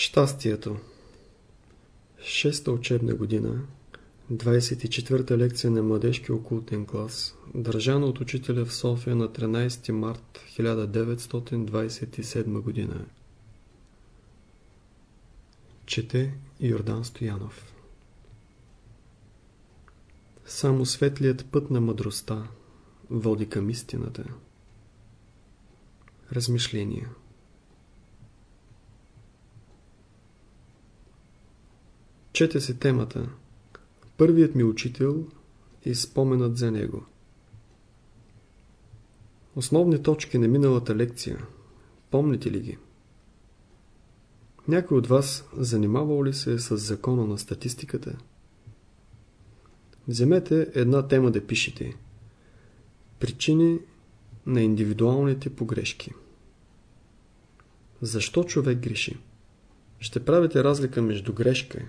Щастието. Шеста учебна година 24-та лекция на младежки окултен клас държана от учителя в София на 13 март 1927 година. Чете Йордан Стоянов. Само светлият път на мъдростта води към истината. Размишления Чете се темата Първият ми учител и споменът за него. Основни точки на миналата лекция. Помните ли ги? Някой от вас занимавал ли се с закона на статистиката? Вземете една тема да пишете. Причини на индивидуалните погрешки. Защо човек греши? Ще правите разлика между грешка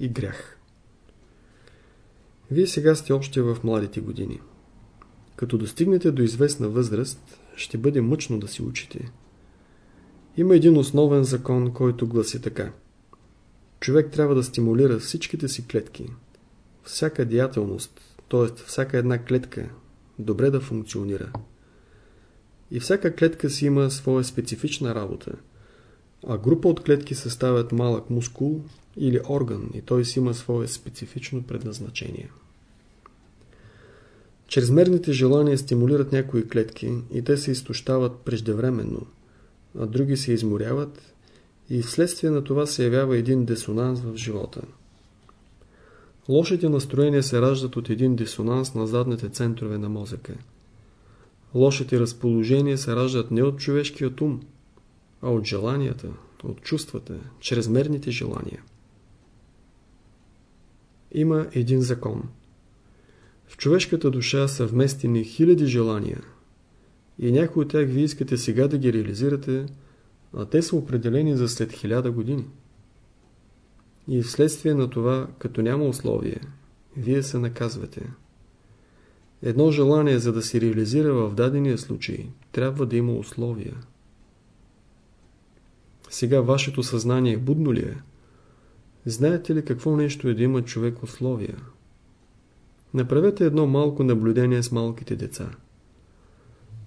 и грях. Вие сега сте още в младите години. Като достигнете до известна възраст, ще бъде мъчно да си учите. Има един основен закон, който гласи така. Човек трябва да стимулира всичките си клетки. Всяка деятелност, т.е. всяка една клетка, добре да функционира. И всяка клетка си има своя специфична работа – а група от клетки съставят малък мускул или орган и той си има свое специфично предназначение. Чрезмерните желания стимулират някои клетки и те се изтощават преждевременно, а други се изморяват и вследствие на това се явява един дисонанс в живота. Лошите настроения се раждат от един дисонанс на задните центрове на мозъка. Лошите разположения се раждат не от човешкият ум, а от желанията, от чувствата, чрезмерните желания. Има един закон. В човешката душа са вместени хиляди желания и някои от тях вие искате сега да ги реализирате, а те са определени за след хиляда години. И вследствие на това, като няма условие, вие се наказвате. Едно желание, за да се реализира в дадения случай, трябва да има условия. Сега вашето съзнание будно ли е? Знаете ли какво нещо е да има човек условия? Направете едно малко наблюдение с малките деца.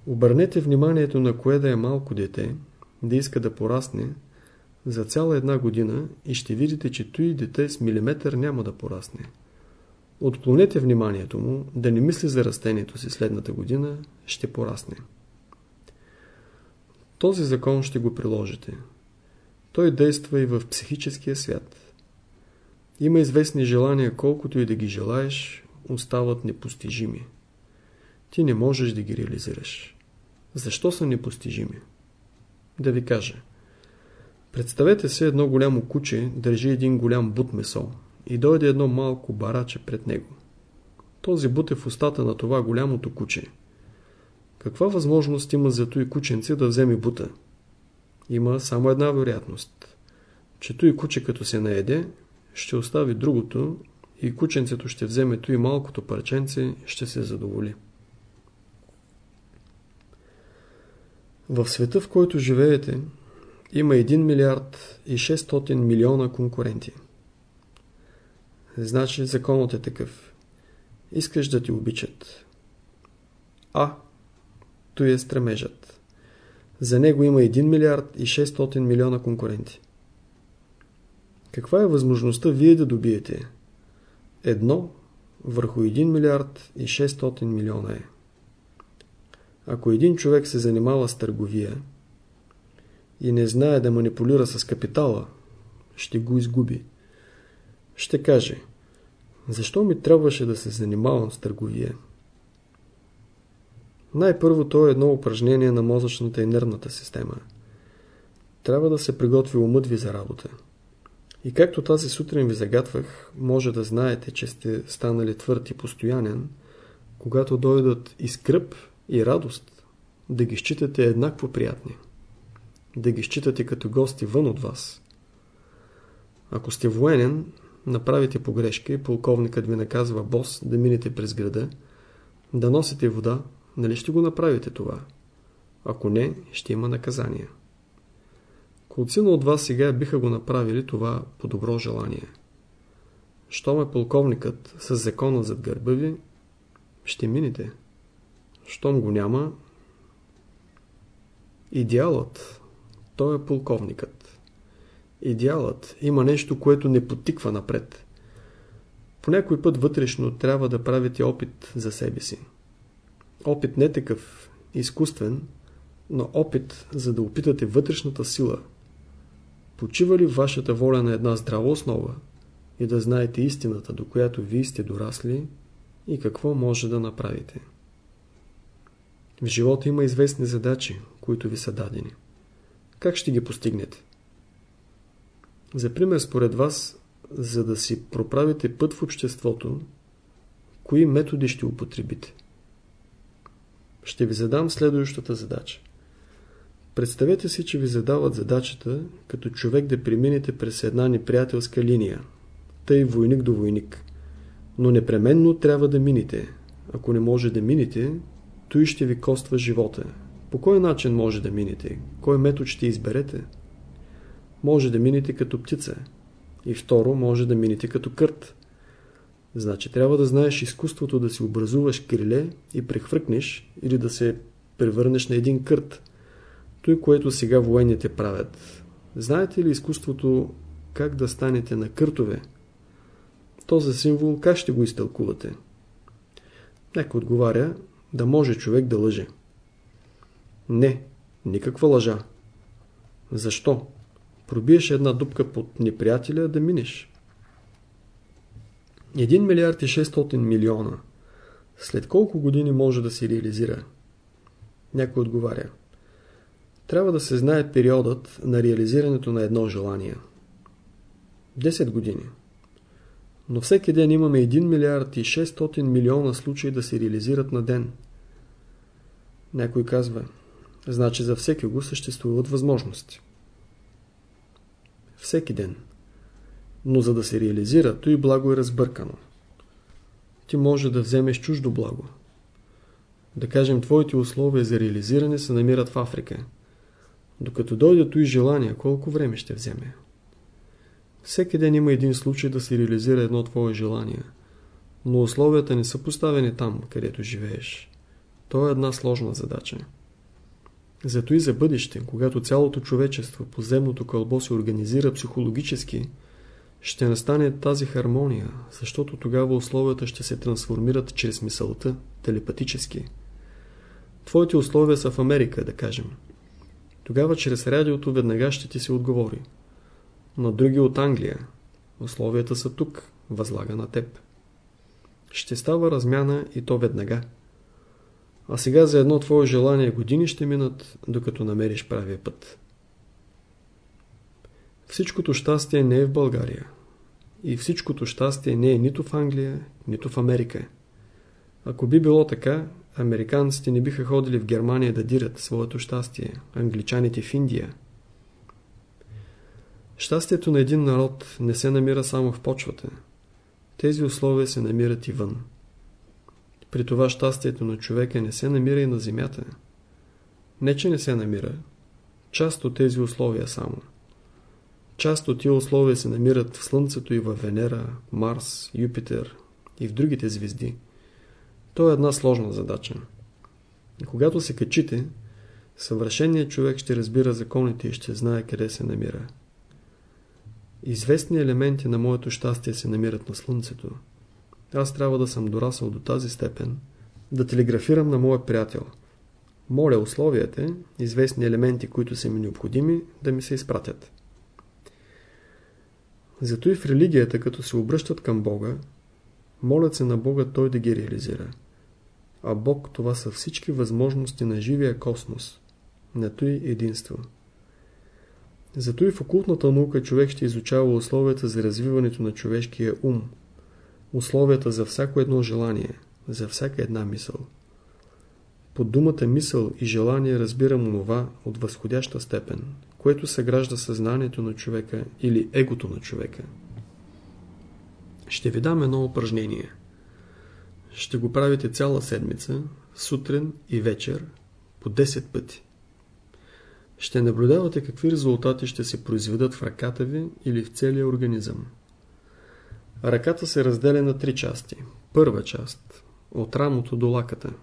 Обърнете вниманието на кое да е малко дете, да иска да порасне, за цяла една година и ще видите, че той дете с милиметър няма да порасне. Отклонете вниманието му да не мисли за растението си следната година, ще порасне. Този закон ще го приложите. Той действа и в психическия свят. Има известни желания, колкото и да ги желаеш, остават непостижими. Ти не можеш да ги реализираш. Защо са непостижими? Да ви кажа. Представете се едно голямо куче държи един голям бут месо и дойде едно малко бараче пред него. Този бут е в устата на това голямото куче. Каква възможност има за той кученце да вземе бута? Има само една вероятност. Че той куче като се наеде, ще остави другото и кученцето ще вземе той малкото парченце ще се задоволи. В света, в който живеете, има 1 милиард и 600 милиона конкуренти. Значи законът е такъв. Искаш да ти обичат. А. Той е стремежът. За него има 1 милиард и 600 милиона конкуренти. Каква е възможността вие да добиете? Едно върху 1 милиард и 600 милиона е. Ако един човек се занимава с търговия и не знае да манипулира с капитала, ще го изгуби. Ще каже, защо ми трябваше да се занимавам с търговия? Най-първо то е едно упражнение на мозъчната и нервната система. Трябва да се приготви умът ви за работа. И както тази сутрин ви загатвах, може да знаете, че сте станали твърд и постоянен, когато дойдат и скръп, и радост, да ги считате еднакво приятни. Да ги считате като гости вън от вас. Ако сте военен, направите погрешка и полковникът ви наказва бос да минете през града, да носите вода, Нали ще го направите това? Ако не, ще има наказание. Колцина от вас сега биха го направили това по добро желание. Щом е полковникът с закона зад гърба ви, ще минете. Щом го няма, идеалът, той е полковникът. Идеалът има нещо, което не потиква напред. По някой път вътрешно трябва да правите опит за себе си. Опит не такъв изкуствен, но опит за да опитате вътрешната сила. Почива ли вашата воля на една здрава основа и да знаете истината, до която вие сте дорасли и какво може да направите. В живота има известни задачи, които ви са дадени. Как ще ги постигнете? За пример, според вас, за да си проправите път в обществото, кои методи ще употребите? Ще ви задам следващата задача. Представете си, че ви задават задачата, като човек да преминете през една неприятелска линия, тъй войник до войник. Но непременно трябва да минете. Ако не може да минете, той ще ви коства живота. По кой начин може да минете? Кой метод ще изберете? Може да минете като птица. И второ, може да минете като кърт. Значи трябва да знаеш изкуството да си образуваш криле и прехвъркнеш или да се превърнеш на един кърт. Той, което сега военните правят. Знаете ли изкуството как да станете на къртове? Този символ как ще го изтълкувате? Нека отговаря да може човек да лъже. Не, никаква лъжа. Защо? Пробиеш една дупка под неприятеля да минеш. 1 милиард и 600 милиона. След колко години може да се реализира? Някой отговаря. Трябва да се знае периодът на реализирането на едно желание. 10 години. Но всеки ден имаме 1 милиард и 600 милиона случаи да се реализират на ден. Някой казва, значи за всеки го съществуват възможности. Всеки ден. Но за да се реализира, то и благо е разбъркано. Ти може да вземеш чуждо благо. Да кажем, твоите условия за реализиране се намират в Африка. Докато дойде и желание, колко време ще вземе? Всеки ден има един случай да се реализира едно твое желание, но условията не са поставени там, където живееш. То е една сложна задача. Зато и за бъдеще, когато цялото човечество, подземното кълбо се организира психологически, ще настане тази хармония, защото тогава условията ще се трансформират чрез мисълта, телепатически. Твоите условия са в Америка, да кажем. Тогава чрез радиото веднага ще ти се отговори но други от Англия. Условията са тук, възлага на теб. Ще става размяна и то веднага. А сега за едно твое желание години ще минат, докато намериш правия път. Всичкото щастие не е в България. И всичкото щастие не е нито в Англия, нито в Америка. Ако би било така, американците не биха ходили в Германия да дират своето щастие, англичаните в Индия – Щастието на един народ не се намира само в почвата. Тези условия се намират и вън. При това щастието на човека не се намира и на земята. Не, че не се намира. Част от тези условия само. Част от тия условия се намират в Слънцето и в Венера, Марс, Юпитер и в другите звезди. То е една сложна задача. И когато се качите, съвършеният човек ще разбира законите и ще знае къде се намира. Известни елементи на моето щастие се намират на Слънцето. Аз трябва да съм дорасъл до тази степен, да телеграфирам на моя приятел. Моля условията, известни елементи, които са ми необходими, да ми се изпратят. Зато и в религията, като се обръщат към Бога, молят се на Бога Той да ги реализира. А Бог това са всички възможности на живия космос, на той единство. Зато и в окултната наука човек ще изучава условията за развиването на човешкия ум, условията за всяко едно желание, за всяка една мисъл. Под думата мисъл и желание разбирам онова от възходяща степен, което съгражда съзнанието на човека или егото на човека. Ще ви дам едно упражнение. Ще го правите цяла седмица, сутрин и вечер, по 10 пъти. ще наблюдавате какви резултати ще се произведат в ръката ви или в целия организъм. Ръката се разделя на три части. Първа част – от рамото до лаката.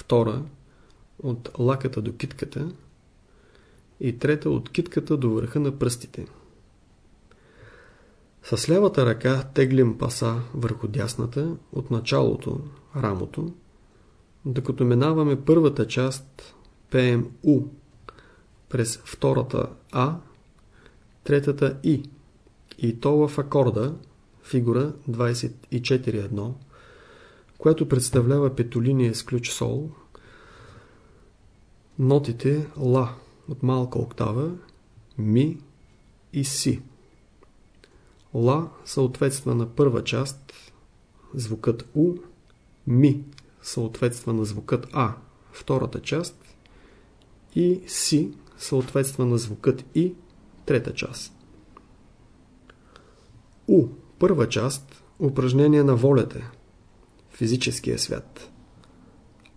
Втора – от лаката до китката. И трета – от китката до върха на пръстите. С лявата ръка теглим паса върху дясната от началото, рамото, докато минаваме първата част, пеем У, през втората А, третата И, и то в акорда, фигура 24.1, която представлява петолиния с ключ Сол, нотите Ла от малка октава, Ми и Си. Ла съответства на първа част, звукът У, Ми съответства на звукът А, втората част, и Си съответства на звукът И, трета част. У, първа част, упражнение на волята, физическия свят.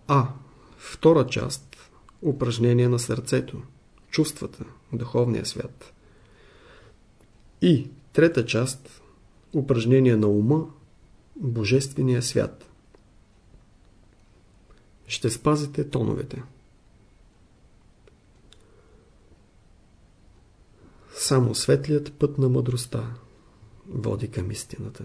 А, втора част, упражнение на сърцето, чувствата, духовния свят. И, Трета част – упражнение на ума, Божествения свят. Ще спазите тоновете. Само светлият път на мъдростта води към истината.